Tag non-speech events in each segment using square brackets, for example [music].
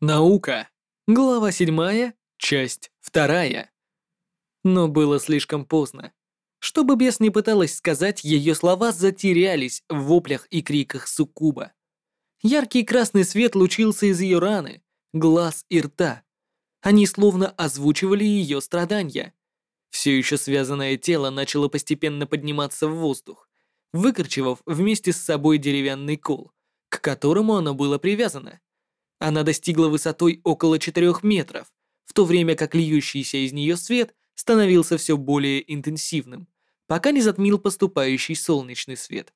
Наука. Глава 7, часть 2. Но было слишком поздно. Что бы бес не пыталась сказать, ее слова затерялись в воплях и криках суккуба. Яркий красный свет лучился из ее раны, глаз и рта. Они словно озвучивали ее страдания. Все еще связанное тело начало постепенно подниматься в воздух, выкорчевав вместе с собой деревянный кол, к которому оно было привязано. Она достигла высотой около 4 метров, в то время как льющийся из нее свет становился все более интенсивным, пока не затмил поступающий солнечный свет.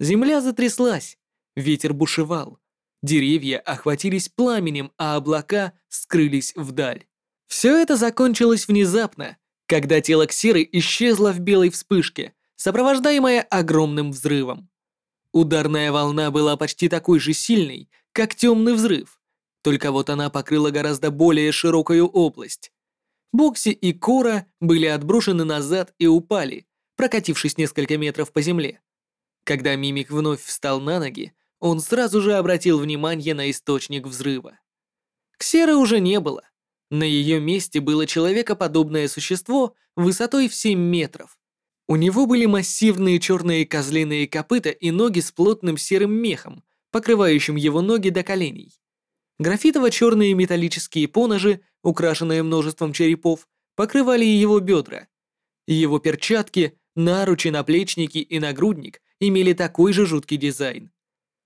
Земля затряслась, ветер бушевал, деревья охватились пламенем, а облака скрылись вдаль. Все это закончилось внезапно, когда тело Ксиры исчезло в белой вспышке, сопровождаемое огромным взрывом. Ударная волна была почти такой же сильной, как темный взрыв, только вот она покрыла гораздо более широкую область. Бокси и Кора были отброшены назад и упали, прокатившись несколько метров по земле. Когда Мимик вновь встал на ноги, он сразу же обратил внимание на источник взрыва. Ксеры уже не было. На ее месте было человекоподобное существо высотой в 7 метров. У него были массивные черные козлиные копыта и ноги с плотным серым мехом, покрывающим его ноги до коленей. Графитово-черные металлические поножи, украшенные множеством черепов, покрывали его бедра. Его перчатки, наручи, наплечники и нагрудник имели такой же жуткий дизайн.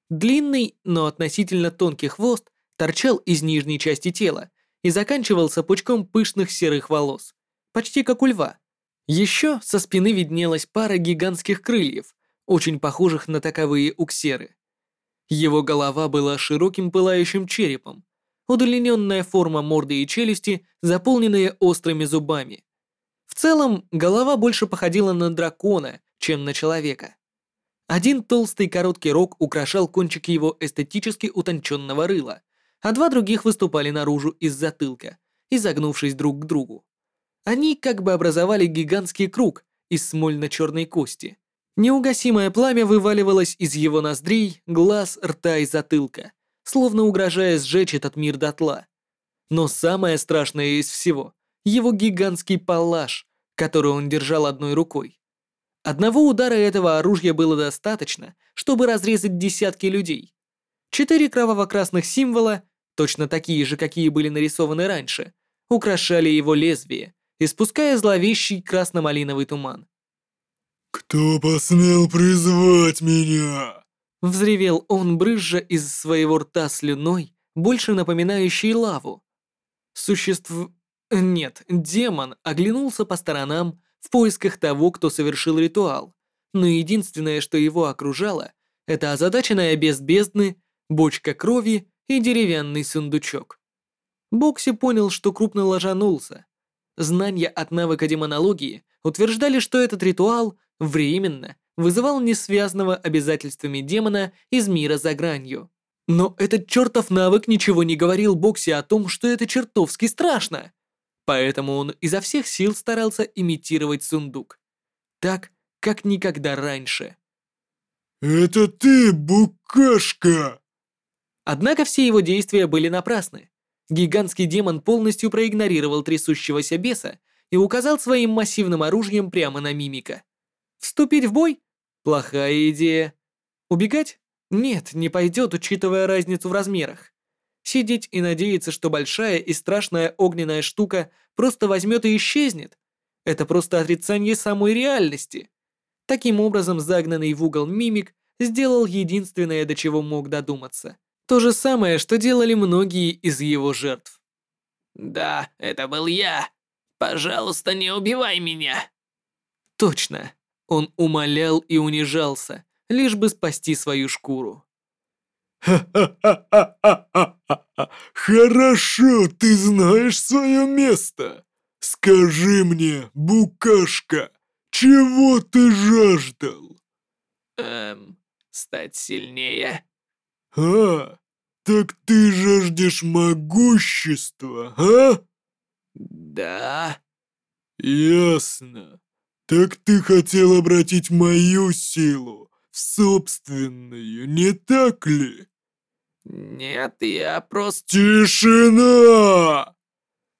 Длинный, но относительно тонкий хвост торчал из нижней части тела и заканчивался пучком пышных серых волос, почти как у льва. Еще со спины виднелась пара гигантских крыльев, очень похожих на таковые у ксеры. Его голова была широким пылающим черепом, удлиненная форма морды и челюсти, заполненные острыми зубами. В целом, голова больше походила на дракона, чем на человека. Один толстый короткий рог украшал кончики его эстетически утонченного рыла, а два других выступали наружу из затылка, изогнувшись друг к другу. Они как бы образовали гигантский круг из смольно-черной кости, Неугасимое пламя вываливалось из его ноздрей, глаз, рта и затылка, словно угрожая сжечь этот мир дотла. Но самое страшное из всего — его гигантский палаш, который он держал одной рукой. Одного удара этого оружия было достаточно, чтобы разрезать десятки людей. Четыре кроваво-красных символа, точно такие же, какие были нарисованы раньше, украшали его лезвие, испуская зловещий красно-малиновый туман. «Кто посмел призвать меня?» Взревел он, брызжа из своего рта слюной, больше напоминающей лаву. Существ... Нет, демон оглянулся по сторонам в поисках того, кто совершил ритуал, но единственное, что его окружало, это озадаченная без бездны, бочка крови и деревянный сундучок. Бокси понял, что крупно ложанулся. Знания от навыка демонологии утверждали, что этот ритуал временно вызывал несвязанного обязательствами демона из мира за гранью. Но этот чертов навык ничего не говорил Бокси о том, что это чертовски страшно. Поэтому он изо всех сил старался имитировать сундук. Так, как никогда раньше. «Это ты, букашка!» Однако все его действия были напрасны. Гигантский демон полностью проигнорировал трясущегося беса и указал своим массивным оружием прямо на мимика. Вступить в бой? Плохая идея. Убегать? Нет, не пойдет, учитывая разницу в размерах. Сидеть и надеяться, что большая и страшная огненная штука просто возьмет и исчезнет. Это просто отрицание самой реальности. Таким образом, загнанный в угол мимик сделал единственное, до чего мог додуматься. То же самое, что делали многие из его жертв. «Да, это был я. Пожалуйста, не убивай меня!» Точно. Он умолял и унижался, лишь бы спасти свою шкуру. «Ха-ха-ха-ха-ха! [laughs] Хорошо, ты знаешь свое место! Скажи мне, букашка, чего ты жаждал?» «Эм, стать сильнее». «А, так ты жаждешь могущества, а?» «Да». «Ясно. «Так ты хотел обратить мою силу в собственную, не так ли?» Нет, я просто... Тишина!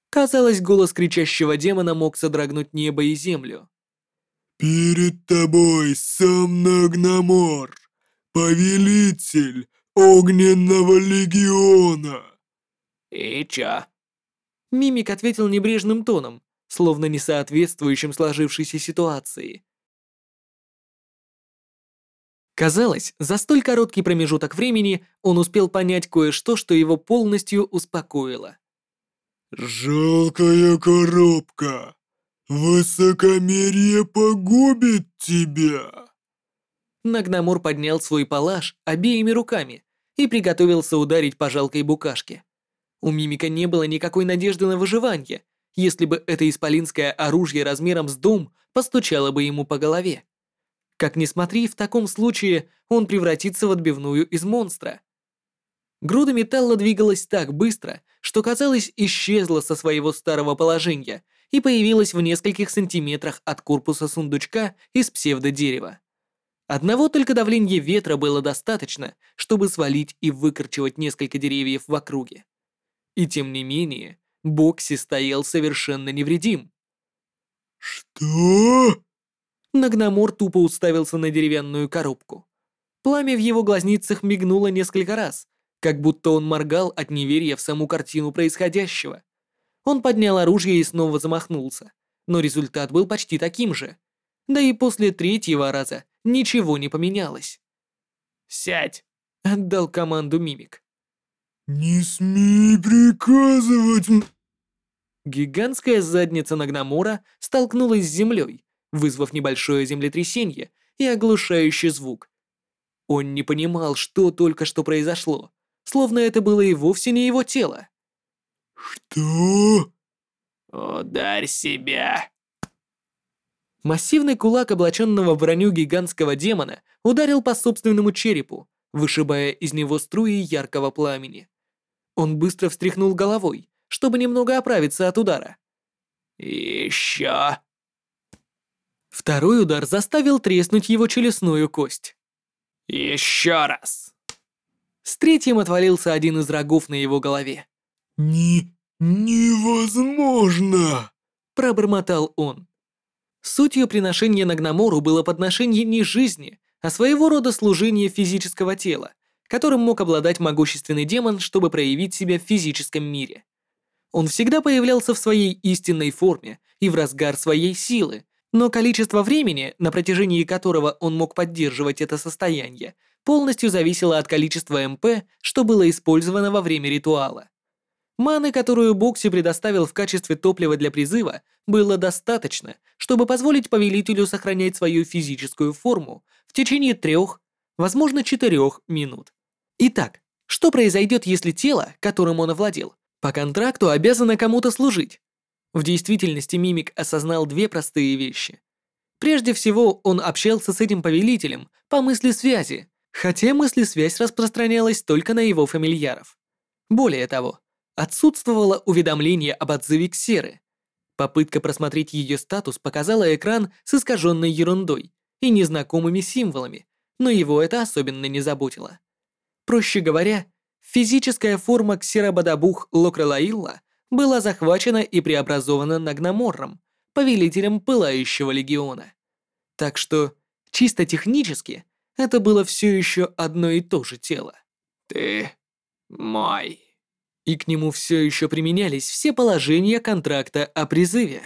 Казалось, голос кричащего демона мог содрогнуть небо и землю. Перед тобой сам Нагнамор, повелитель Огненного Легиона. И чё? Мимик ответил небрежным тоном, словно не соответствующим сложившейся ситуации. Казалось, за столь короткий промежуток времени он успел понять кое-что, что его полностью успокоило. «Жалкая коробка! Высокомерие погубит тебя!» Нагнамор поднял свой палаш обеими руками и приготовился ударить по жалкой букашке. У Мимика не было никакой надежды на выживание, если бы это исполинское оружие размером с дом постучало бы ему по голове. Как ни смотри, в таком случае он превратится в отбивную из монстра. Груда металла двигалась так быстро, что, казалось, исчезла со своего старого положения и появилась в нескольких сантиметрах от корпуса сундучка из псевдодерева. Одного только давления ветра было достаточно, чтобы свалить и выкорчевать несколько деревьев в округе. И тем не менее, Бокси стоял совершенно невредим. «Что?» Нагномор тупо уставился на деревянную коробку. Пламя в его глазницах мигнуло несколько раз, как будто он моргал от неверия в саму картину происходящего. Он поднял оружие и снова замахнулся, но результат был почти таким же. Да и после третьего раза ничего не поменялось. Сядь. Отдал команду Мимик. «Не смей приказывать м...» Гигантская задница Нагномора столкнулась с землей, вызвав небольшое землетрясение и оглушающий звук. Он не понимал, что только что произошло, словно это было и вовсе не его тело. «Что?» Ударь себя. Массивный кулак облаченного в броню гигантского демона ударил по собственному черепу, вышибая из него струи яркого пламени. Он быстро встряхнул головой, чтобы немного оправиться от удара. Еще. Второй удар заставил треснуть его челюстную кость. Еще раз. С третьим отвалился один из рогов на его голове. «Не... невозможно!» Пробормотал он. Сутью приношения Нагномору было подношение не жизни, а своего рода служение физического тела, которым мог обладать могущественный демон, чтобы проявить себя в физическом мире. Он всегда появлялся в своей истинной форме и в разгар своей силы, но количество времени, на протяжении которого он мог поддерживать это состояние, полностью зависело от количества МП, что было использовано во время ритуала. Маны, которую Бокси предоставил в качестве топлива для призыва, было достаточно, чтобы позволить повелителю сохранять свою физическую форму в течение трех, возможно, четырех минут. Итак, что произойдет, если тело, которым он овладел, по контракту обязано кому-то служить? В действительности Мимик осознал две простые вещи. Прежде всего, он общался с этим повелителем по мысли связи, хотя мысли-связь распространялась только на его фамильяров. Более того, отсутствовало уведомление об отзыве Ксеры. Попытка просмотреть ее статус показала экран с искаженной ерундой и незнакомыми символами, но его это особенно не заботило. Проще говоря, физическая форма Ксерабадабух Локралаилла была захвачена и преобразована Нагноморром, повелителем Пылающего Легиона. Так что, чисто технически, это было все еще одно и то же тело. Ты мой. И к нему все еще применялись все положения контракта о призыве.